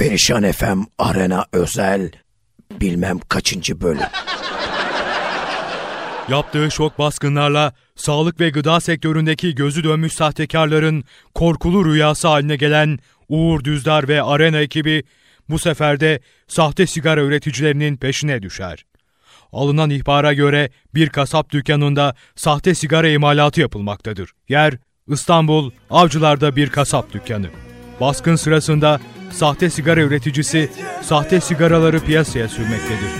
Perişan FM Arena Özel bilmem kaçıncı bölüm. Yaptığı şok baskınlarla sağlık ve gıda sektöründeki gözü dönmüş sahtekarların korkulu rüyası haline gelen Uğur Düzdar ve Arena ekibi bu sefer de sahte sigara üreticilerinin peşine düşer. Alınan ihbara göre bir kasap dükkanında sahte sigara imalatı yapılmaktadır. Yer İstanbul Avcılar'da bir kasap dükkanı. Baskın sırasında sahte sigara üreticisi sahte sigaraları piyasaya sürmektedir.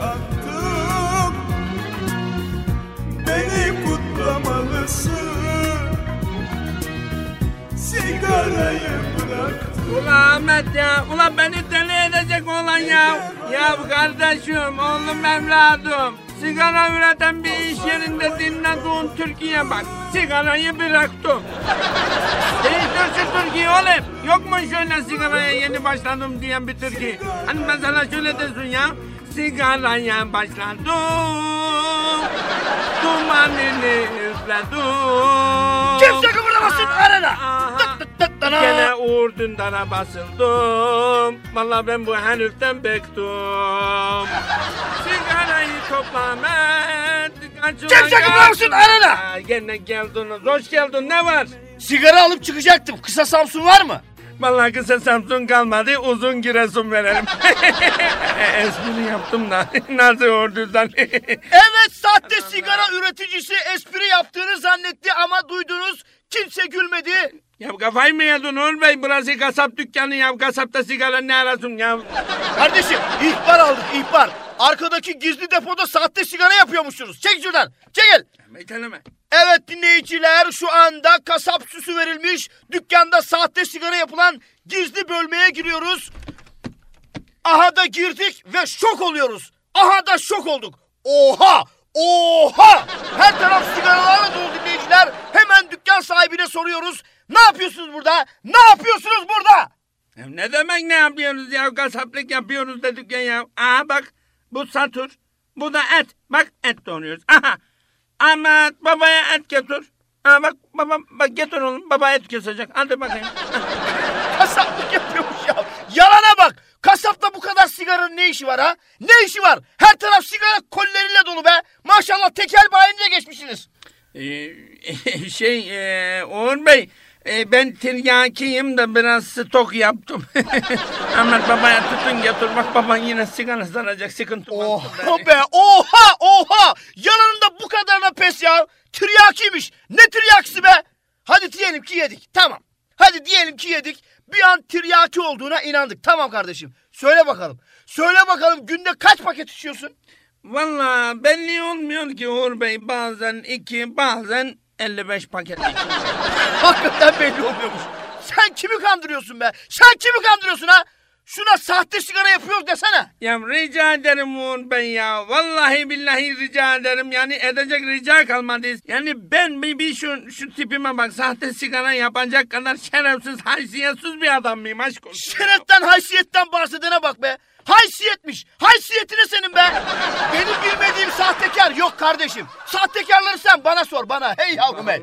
Attım Beni kutlamalısın Sigarayı bıraktım Ulan Ahmet ya, ulan beni deli edecek olan ya. Ya kardeşim, oğlum evladım. Sigara üreten bir iş yerinde dinlediğin Türkiye bak. Sigarayı bıraktım. Değiştir şu Türkiye oğlum. Yok mu şöyle sigaraya yeni başladım diyen bir Türkiye? Hani mesela şöyle desin ya. Sigaraya başladım. Dumanını üfledim. Kimse kıpırdamasın arada. Gene Uğur Dündar'a basıldım. Vallahi ben bu heriften bektim. Sigarayı topla Ahmet. Kaç ulan Kimse kıpırdamasın arada. Gene geldiniz. Hoş geldin. Ne var? Sigara alıp çıkacaktım. Kısa Samsun var mı? Vallahi kısa Samsun kalmadı. Uzun giresun verelim. Espri yaptım da. Nasıl Uğur Dündar? Evet sahte sigara üreticisi espri yaptığını zannetti ama duydunuz kimse gülmedi. ya kafayı mı yedin Uğur Bey? Burası kasap dükkanı ya. Kasapta sigara ne arasın ya? Kardeşim ihbar aldık ihbar. Arkadaki gizli depoda sahte sigara yapıyormuşsunuz. Çek şuradan. Çekil. Meyteleme. Evet dinleyiciler şu anda kasap süsü verilmiş dükkanda sahte sigara yapılan gizli bölmeye giriyoruz. Aha da girdik ve şok oluyoruz. Aha da şok olduk. Oha! Oha! Her taraf sigaralarla dolu dinleyiciler. Hemen dükkan sahibine soruyoruz. Ne yapıyorsunuz burada? Ne yapıyorsunuz burada? Ne demek ne yapıyoruz ya? Kasaplık yapıyoruz dedik ya. Aha bak bu satır. Bu da et. Bak et doğruyoruz. Aha. Ahmet babaya et getir. Aha bak baba bak getir oğlum. Baba et kesecek. Hadi bakayım. Kasaplık yapıyormuş ya. Yalana bak. Kasapta bu kadar sigaranın ne işi var ha? Ne işi var? Her taraf sigara kolleriyle dolu be. Maşallah tekel bayinize geçmişsiniz. Ee, şey e, Uğur Bey. E, ben tiryakiyim de biraz stok yaptım. Ahmet babaya tutun getir. Bak baban yine sigara sanacak. Sıkıntı. Oha be oha oha. Yanında bu kadarına pes ya. Tiryakiymiş. Ne tiryakisi be? Hadi diyelim ki yedik. Tamam. Hadi diyelim ki yedik. Bir an tiryaki olduğuna inandık. Tamam kardeşim. Söyle bakalım. Söyle bakalım günde kaç paket içiyorsun? Valla belli olmuyor ki Uğur Bey. Bazen iki bazen 55 paket. Hakikaten belli oluyormuş. Sen kimi kandırıyorsun be? Sen kimi kandırıyorsun ha? Şuna sahte sigara yapıyoruz desene. Ya rica ederim Uğur Bey ya. Vallahi billahi rica ederim. Yani edecek rica kalmadı. Yani ben bir, bir şu, şu tipime bak. Sahte sigara yapacak kadar şerefsiz, haysiyetsiz bir adam mıyım aşk olsun. Şereften haysiyetten bahsedene bak be. Haysiyetmiş. Haysiyetine senin be. Benim bilmediğim sahtekar yok kardeşim. Sahtekarları sen bana sor bana. Hey yavrum hey.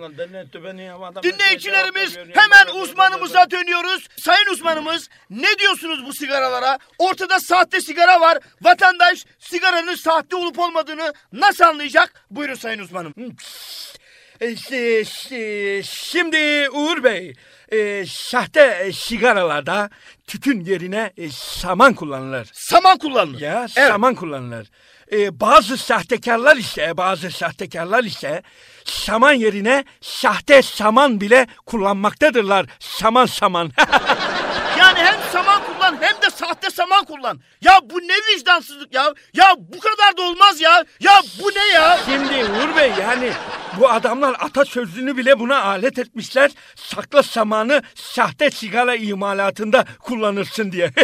Dinleyicilerimiz hemen uzmanımıza dönüyoruz. Sayın uzmanımız ne diyorsunuz bu sigaralara? Ortada sahte sigara var. Vatandaş sigaranın sahte olup olmadığını nasıl anlayacak? Buyurun sayın uzmanım. Şi- şi- Şimdi Uğur Bey, e, sahte e, sigaralarda tütün yerine e, saman kullanılır. Saman kullanılır. Ya Evet. saman kullanılır. E, bazı sahtekarlar ise, bazı sahtekarlar ise saman yerine sahte saman bile kullanmaktadırlar. Saman saman. Yani hem saman sahte saman kullan. Ya bu ne vicdansızlık ya? Ya bu kadar da olmaz ya. Ya bu ne ya? Şimdi Uğur Bey yani bu adamlar atasözlüğünü bile buna alet etmişler. Sakla samanı sahte sigara imalatında kullanırsın diye.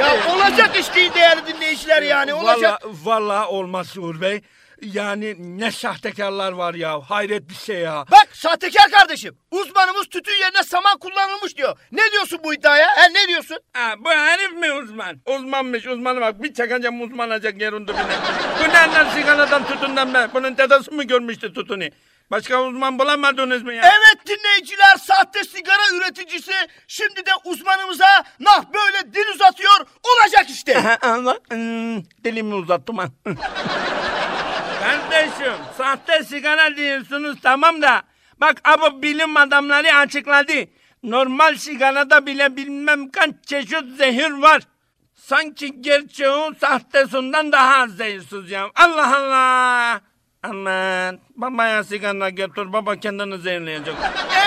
Ya olacak iş değil değerli dinleyiciler yani olacak. Vallahi olmaz Uğur Bey. Yani ne sahtekarlar var ya. Hayret bir şey ya. Bak sahtekar kardeşim. Uzmanımız tütün yerine saman kullanılmış diyor. Ne diyorsun bu iddiaya? He, ne diyorsun? Ha, bu herif mi uzman? Uzmanmış uzmanı bak bir çakacağım uzman olacak yerin dibine. Bu nereden sigaradan tütünden be? Bunun dedesi mi görmüştü tütünü? Başka uzman bulamadınız mı ya? Evet dinleyiciler sahte sigara üreticisi şimdi de uzmanımıza nah böyle dil uzatıyor olacak işte. Allah hmm, dilimi uzattım ha. Kardeşim sahte sigara diyorsunuz tamam da bak abi bilim adamları açıkladı. Normal sigarada bile bilmem kaç çeşit zehir var. Sanki gerçeğin sahtesinden daha az zehirsiz ya. Allah Allah. Aman babaya sigara götür baba kendini zehirleyecek.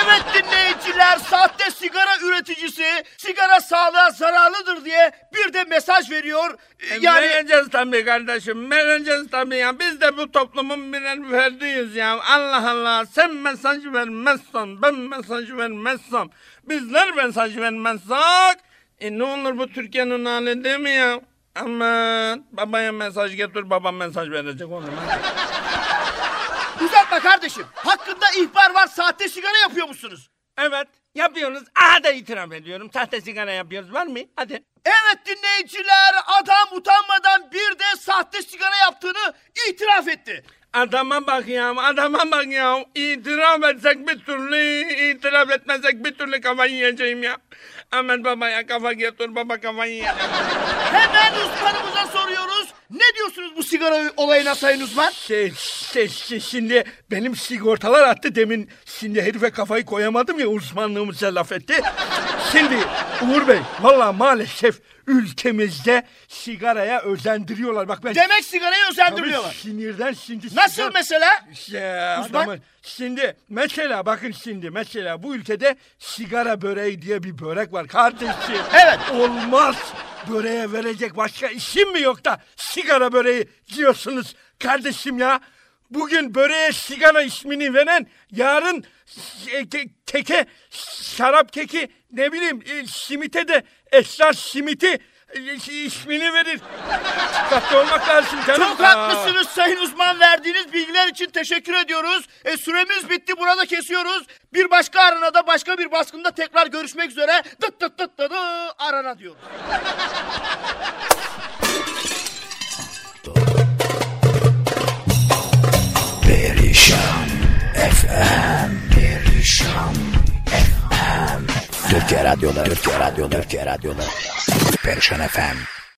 Evet dinleyiciler sahte sigara üreticisi sigara sağlığa zararlıdır diye bir de mesaj veriyor. E, Yani Vereceğiz tabii kardeşim. Vereceğiz tabii ya. Biz de bu toplumun birer ferdiyiz ya. Allah Allah. Sen mesaj vermezsen, ben mesaj vermezsem, bizler mesaj vermezsek, e ne olur bu Türkiye'nin hali değil mi ya? Aman babaya mesaj getir, babam mesaj verecek onu. Kardeşim. Hakkında ihbar var sahte sigara yapıyor musunuz? Evet, yapıyoruz. Aha da itiraf ediyorum. Sahte sigara yapıyoruz. Var mı? Hadi. Evet dinleyiciler adam utanmadan bir de sahte sigara yaptığını itiraf etti. Adama bak ya, adama bak ya. İtiraf etsek bir türlü, itiraf etmezsek bir türlü kafa yiyeceğim ya. Ahmet babaya kafa getir, baba kafa yiyeceğim. Hemen uzmanımıza soruyoruz. Ne diyorsunuz bu sigara olayına sayın uzman? Şey, şey, şey, şimdi benim sigortalar attı demin. Şimdi herife kafayı koyamadım ya uzmanlığımıza laf etti. Şimdi Uğur Bey, valla maalesef ülkemizde sigaraya özendiriyorlar. Bak ben... Demek sigarayı Tabii özendiriyorlar. sinirden şimdi... Nasıl sigara- mesela? Ya Uzman? şimdi mesela bakın şimdi mesela bu ülkede sigara böreği diye bir börek var kardeşim. Evet. Olmaz. Böreğe verecek başka işim mi yok da sigara böreği diyorsunuz kardeşim ya. Bugün böreğe sigara ismini veren yarın e, ke- keke şarap keki ne bileyim e, simite de esrar simiti e, ismini verir. Dikkatli olmak lazım canım. Çok Aa. haklısınız sayın uzman verdiğiniz bilgiler için teşekkür ediyoruz. E, süremiz bitti burada kesiyoruz. Bir başka aranada başka bir baskında tekrar görüşmek üzere. Dıt dıt dıt dıt dı, arana diyoruz. FM Türkiye Radyoları Türkiye Radyoları Perişan FM